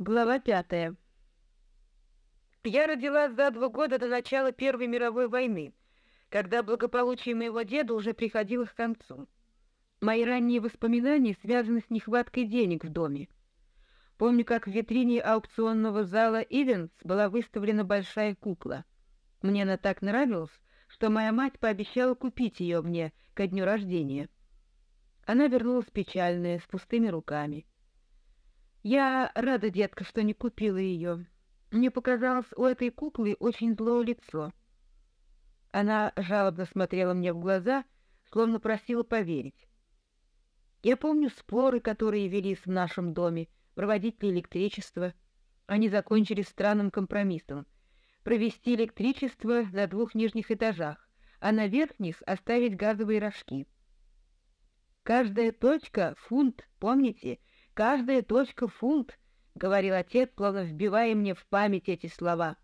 Глава пятая. Я родилась за два года до начала Первой мировой войны, когда благополучие моего деда уже приходило к концу. Мои ранние воспоминания связаны с нехваткой денег в доме. Помню, как в витрине аукционного зала Ивенс была выставлена большая кукла. Мне она так нравилась, что моя мать пообещала купить ее мне ко дню рождения. Она вернулась печальная, с пустыми руками. Я рада, детка, что не купила ее. Мне показалось, у этой куклы очень злое лицо. Она жалобно смотрела мне в глаза, словно просила поверить. Я помню споры, которые велись в нашем доме, проводить ли электричество. Они закончились странным компромиссом. Провести электричество на двух нижних этажах, а на верхних оставить газовые рожки. Каждая точка — фунт, помните — Каждая точка — фунт, — говорил отец, словно вбивая мне в память эти слова.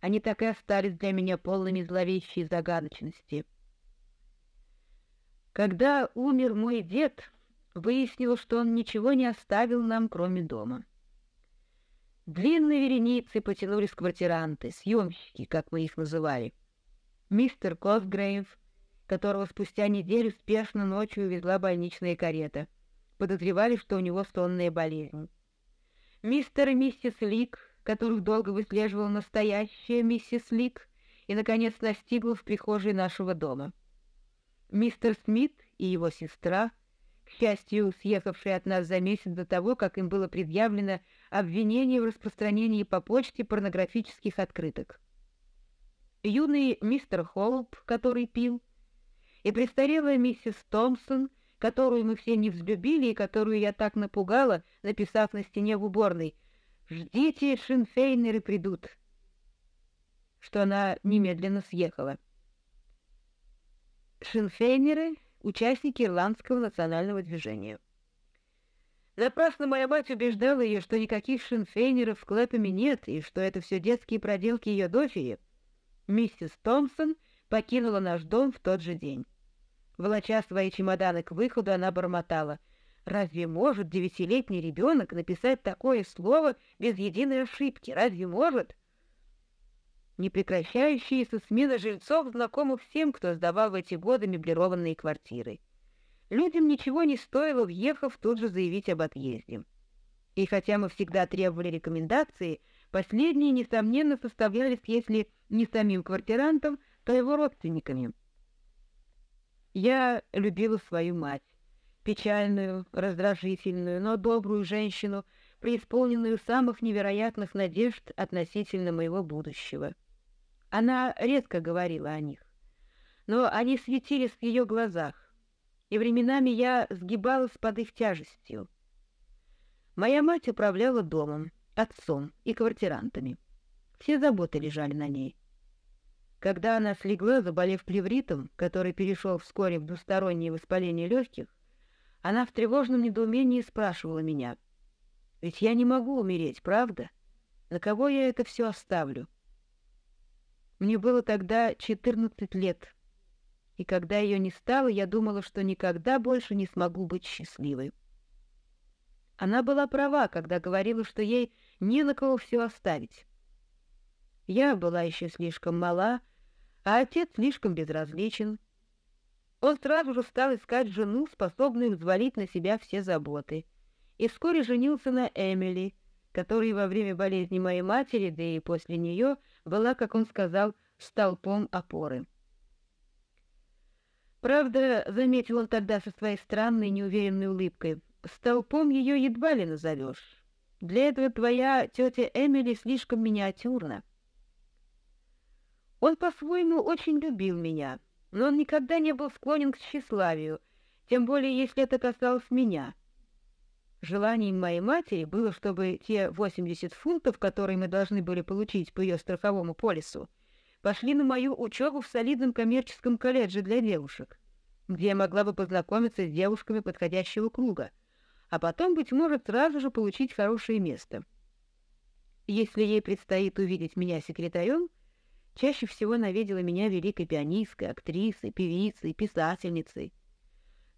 Они так и остались для меня полными зловещей загадочности. Когда умер мой дед, выяснилось, что он ничего не оставил нам, кроме дома. Длинные вереницы потянулись квартиранты, съемщики, как мы их называли. Мистер Косгрейв, которого спустя неделю спешно ночью увезла больничная карета — подозревали, что у него сонная болезнь. Мистер и миссис Лик, которых долго выслеживала настоящая миссис Лик, и, наконец, настигла в прихожей нашего дома. Мистер Смит и его сестра, к счастью, съехавшие от нас за месяц до того, как им было предъявлено обвинение в распространении по почте порнографических открыток. Юный мистер Холп, который пил, и престарелая миссис Томпсон — которую мы все не взлюбили и которую я так напугала, написав на стене в уборной «Ждите, шинфейнеры придут», что она немедленно съехала. Шинфейнеры — участники Ирландского национального движения. Напрасно моя мать убеждала ее, что никаких шинфейнеров в Клэпами нет, и что это все детские проделки ее дочери. Миссис Томпсон покинула наш дом в тот же день. Волоча свои чемоданы к выходу, она бормотала. «Разве может девятилетний ребенок написать такое слово без единой ошибки? Разве может?» Непрекращающаяся смена жильцов знакома всем, кто сдавал в эти годы меблированные квартиры. Людям ничего не стоило, въехав, тут же заявить об отъезде. И хотя мы всегда требовали рекомендации, последние, несомненно, составлялись, если не самим квартирантом, то его родственниками — я любила свою мать, печальную, раздражительную, но добрую женщину, преисполненную самых невероятных надежд относительно моего будущего. Она редко говорила о них, но они светились в ее глазах, и временами я сгибалась под их тяжестью. Моя мать управляла домом, отцом и квартирантами. Все заботы лежали на ней. Когда она слегла, заболев плевритом, который перешел вскоре в двустороннее воспаление легких, она в тревожном недоумении спрашивала меня. «Ведь я не могу умереть, правда? На кого я это все оставлю?» Мне было тогда четырнадцать лет, и когда ее не стало, я думала, что никогда больше не смогу быть счастливой. Она была права, когда говорила, что ей не на кого все оставить. Я была еще слишком мала, а отец слишком безразличен. Он сразу же стал искать жену, способную взвалить на себя все заботы, и вскоре женился на Эмили, которая во время болезни моей матери, да и после нее, была, как он сказал, столпом опоры. Правда, заметил он тогда со своей странной неуверенной улыбкой, столпом ее едва ли назовешь. Для этого твоя тетя Эмили слишком миниатюрна. Он по-своему очень любил меня, но он никогда не был склонен к тщеславию, тем более если это касалось меня. Желанием моей матери было, чтобы те 80 фунтов, которые мы должны были получить по ее страховому полису, пошли на мою учебу в солидном коммерческом колледже для девушек, где я могла бы познакомиться с девушками подходящего круга, а потом, быть может, сразу же получить хорошее место. Если ей предстоит увидеть меня секретарем, Чаще всего она видела меня великой пианисткой, актрисой, певицей, писательницей.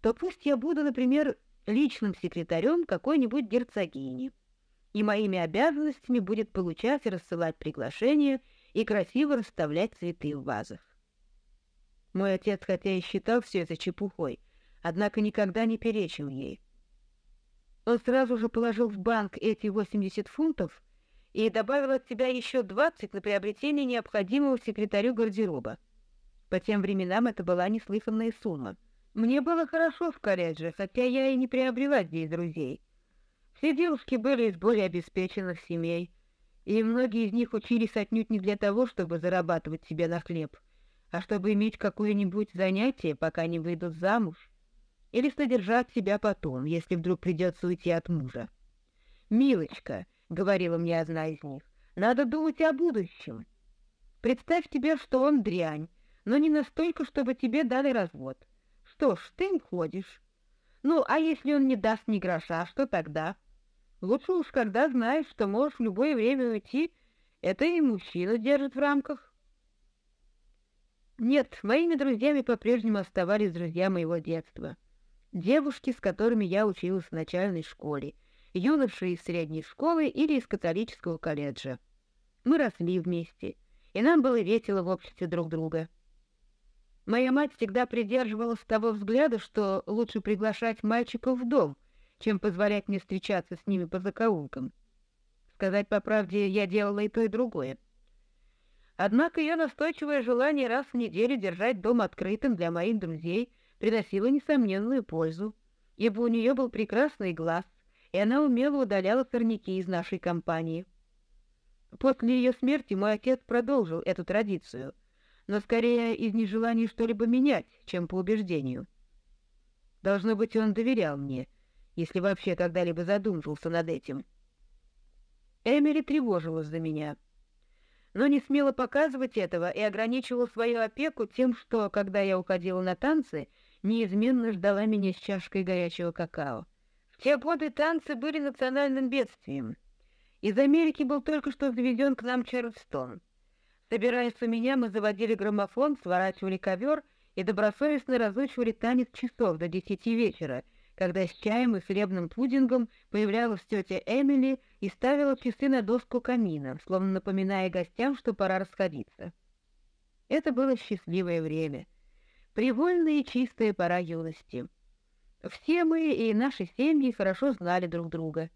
То пусть я буду, например, личным секретарем какой-нибудь герцогини. и моими обязанностями будет получать и рассылать приглашения и красиво расставлять цветы в вазах. Мой отец, хотя и считал все это чепухой, однако никогда не перечил ей. Он сразу же положил в банк эти 80 фунтов и добавил от себя еще 20 на приобретение необходимого секретарю гардероба. По тем временам это была неслыханная сумма. Мне было хорошо в колледже, хотя я и не приобрела здесь друзей. Все девушки были из более обеспеченных семей, и многие из них учились отнюдь не для того, чтобы зарабатывать себе на хлеб, а чтобы иметь какое-нибудь занятие, пока не выйдут замуж, или содержать себя потом, если вдруг придется уйти от мужа. «Милочка», — говорила мне одна из них, — «надо думать о будущем. Представь тебе, что он дрянь, но не настолько, чтобы тебе дали развод. Что ж, ты им ходишь. Ну, а если он не даст ни гроша, что тогда?» Лучше уж, когда знаешь, что можешь в любое время уйти, это и мужчина держит в рамках. Нет, моими друзьями по-прежнему оставались друзья моего детства. Девушки, с которыми я училась в начальной школе, юноши из средней школы или из католического колледжа. Мы росли вместе, и нам было весело в обществе друг друга. Моя мать всегда придерживалась того взгляда, что лучше приглашать мальчиков в дом — чем позволять мне встречаться с ними по закоулкам. Сказать по правде, я делала и то, и другое. Однако ее настойчивое желание раз в неделю держать дом открытым для моих друзей приносило несомненную пользу, ибо у нее был прекрасный глаз, и она умело удаляла сорняки из нашей компании. После ее смерти мой отец продолжил эту традицию, но скорее из нежелания что-либо менять, чем по убеждению. Должно быть, он доверял мне — если вообще когда-либо задумывался над этим. Эмили тревожилась за меня, но не смела показывать этого и ограничивала свою опеку тем, что, когда я уходила на танцы, неизменно ждала меня с чашкой горячего какао. Те годы танцы были национальным бедствием. Из Америки был только что завезен к нам Чарльстон. Собираясь у меня, мы заводили граммофон, сворачивали ковер и добросовестно разучивали танец часов до десяти вечера — когда с чаем и хлебным пудингом появлялась тетя Эмили и ставила часы на доску камина, словно напоминая гостям, что пора расходиться. Это было счастливое время, привольная и чистая пора юности. Все мы и наши семьи хорошо знали друг друга.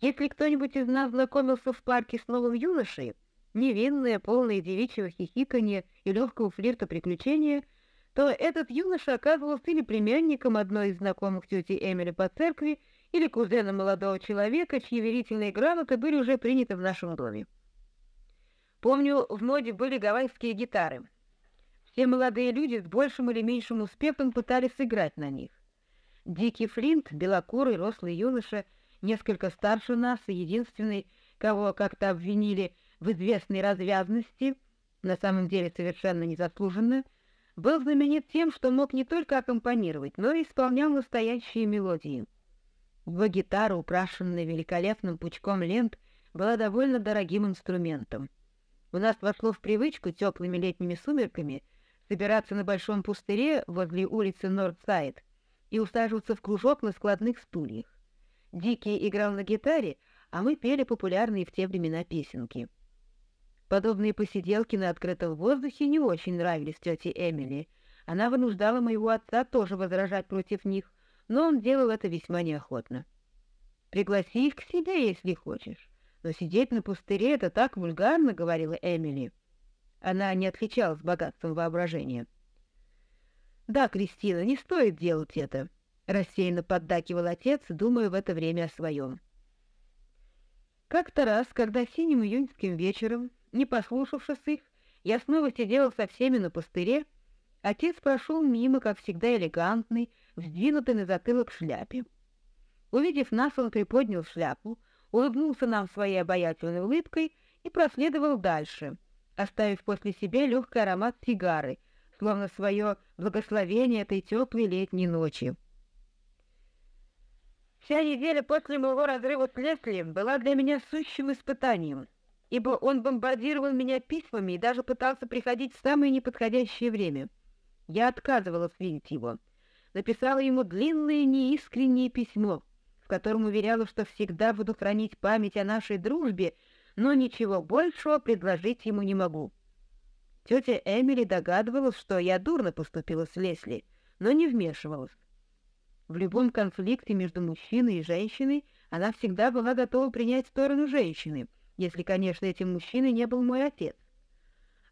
Если кто-нибудь из нас знакомился в парке с новым юношей, невинное, полное девичьего хихиканья и легкого флирта приключения — то этот юноша оказывался или племянником одной из знакомых тети Эмили по церкви, или кузеном молодого человека, чьи верительные грамоты были уже приняты в нашем доме. Помню, в моде были гавайские гитары. Все молодые люди с большим или меньшим успехом пытались сыграть на них. Дикий Флинт, белокурый, рослый юноша, несколько старше нас и единственный, кого как-то обвинили в известной развязности, на самом деле совершенно незаслуженно, — был знаменит тем, что мог не только аккомпанировать, но и исполнял настоящие мелодии. Его гитара, украшенная великолепным пучком лент, была довольно дорогим инструментом. У нас вошло в привычку теплыми летними сумерками собираться на большом пустыре возле улицы Нордсайд и усаживаться в кружок на складных стульях. Дикий играл на гитаре, а мы пели популярные в те времена песенки — Подобные посиделки на открытом воздухе не очень нравились тете Эмили. Она вынуждала моего отца тоже возражать против них, но он делал это весьма неохотно. «Пригласи их к себе, если хочешь. Но сидеть на пустыре — это так вульгарно», — говорила Эмили. Она не отличалась богатством воображения. «Да, Кристина, не стоит делать это», — рассеянно поддакивал отец, думая в это время о своем. Как-то раз, когда синим июньским вечером не послушавшись их, я снова сидела со всеми на пустыре. Отец прошел мимо, как всегда элегантный, вздвинутый на затылок шляпе. Увидев нас, он приподнял шляпу, улыбнулся нам своей обаятельной улыбкой и проследовал дальше, оставив после себя легкий аромат сигары, словно свое благословение этой теплой летней ночи. Вся неделя после моего разрыва с Лесли была для меня сущим испытанием — ибо он бомбардировал меня письмами и даже пытался приходить в самое неподходящее время. Я отказывалась видеть его. Написала ему длинное неискреннее письмо, в котором уверяла, что всегда буду хранить память о нашей дружбе, но ничего большего предложить ему не могу. Тетя Эмили догадывалась, что я дурно поступила с Лесли, но не вмешивалась. В любом конфликте между мужчиной и женщиной она всегда была готова принять сторону женщины, если, конечно, этим мужчиной не был мой отец.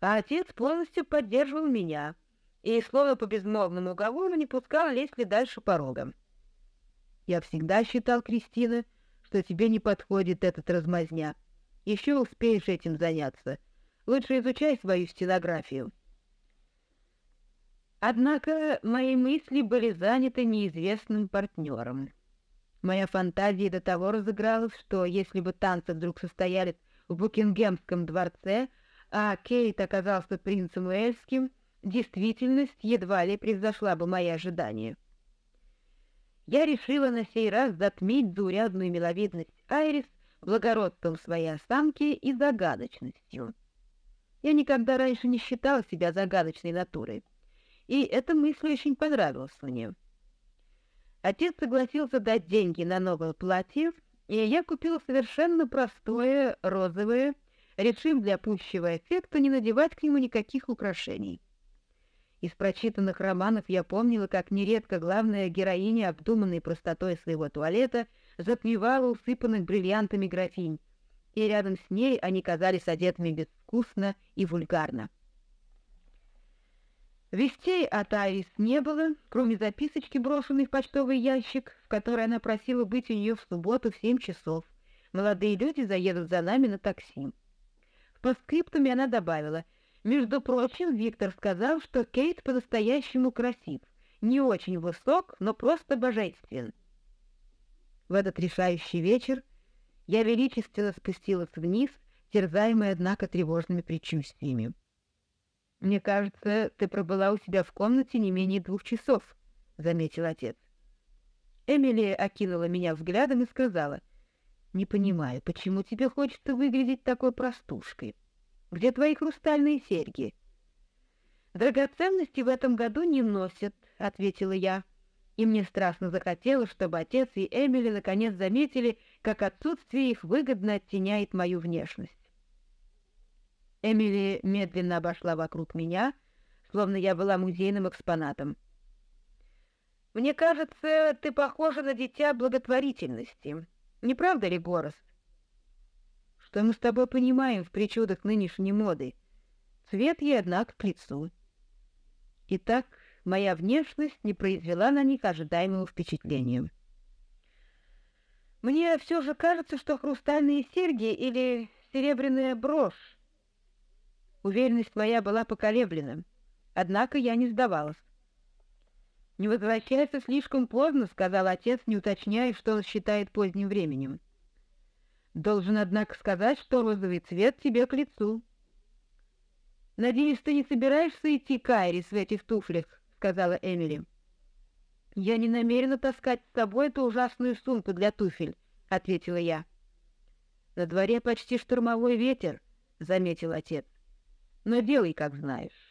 А отец полностью поддерживал меня, и слово по безмолвному уговору не пускал Лесли дальше порога. Я всегда считал, Кристина, что тебе не подходит этот размазня. Еще успеешь этим заняться. Лучше изучай свою стенографию. Однако мои мысли были заняты неизвестным партнером. Моя фантазия до того разыгралась, что если бы танцы вдруг состоялись в Букингемском дворце, а Кейт оказался принцем Уэльским, действительность едва ли превзошла бы мои ожидания. Я решила на сей раз затмить заурядную миловидность Айрис благородством своей осанки и загадочностью. Я никогда раньше не считала себя загадочной натурой, и эта мысль очень понравилась мне. Отец согласился дать деньги на новое платье, и я купила совершенно простое розовое, решив для пущего эффекта не надевать к нему никаких украшений. Из прочитанных романов я помнила, как нередко главная героиня обдуманной простотой своего туалета затмевала усыпанных бриллиантами графинь, и рядом с ней они казались одетыми безвкусно и вульгарно. Вестей от Айрис не было, кроме записочки, брошенной в почтовый ящик, в которой она просила быть у нее в субботу в семь часов. Молодые люди заедут за нами на такси. В постскриптуме она добавила, «Между прочим, Виктор сказал, что Кейт по-настоящему красив, не очень высок, но просто божествен». В этот решающий вечер я величественно спустилась вниз, терзаемая, однако, тревожными предчувствиями. «Мне кажется, ты пробыла у себя в комнате не менее двух часов», — заметил отец. Эмили окинула меня взглядом и сказала, «Не понимаю, почему тебе хочется выглядеть такой простушкой? Где твои хрустальные серьги?» «Драгоценности в этом году не носят», — ответила я. И мне страстно захотелось, чтобы отец и Эмили наконец заметили, как отсутствие их выгодно оттеняет мою внешность. Эмили медленно обошла вокруг меня, словно я была музейным экспонатом. «Мне кажется, ты похожа на дитя благотворительности. Не правда ли, Горос?» «Что мы с тобой понимаем в причудах нынешней моды? Цвет ей, однако, к лицу». Итак, моя внешность не произвела на них ожидаемого впечатления. Мне все же кажется, что хрустальные серьги или серебряная брошь Уверенность моя была поколеблена. Однако я не сдавалась. «Не возвращайся слишком поздно», — сказал отец, не уточняя, что он считает поздним временем. «Должен, однако, сказать, что розовый цвет тебе к лицу». «Надеюсь, ты не собираешься идти к Айрис в этих туфлях», — сказала Эмили. «Я не намерена таскать с собой эту ужасную сумку для туфель», — ответила я. «На дворе почти штормовой ветер», — заметил отец но делай, как знаешь.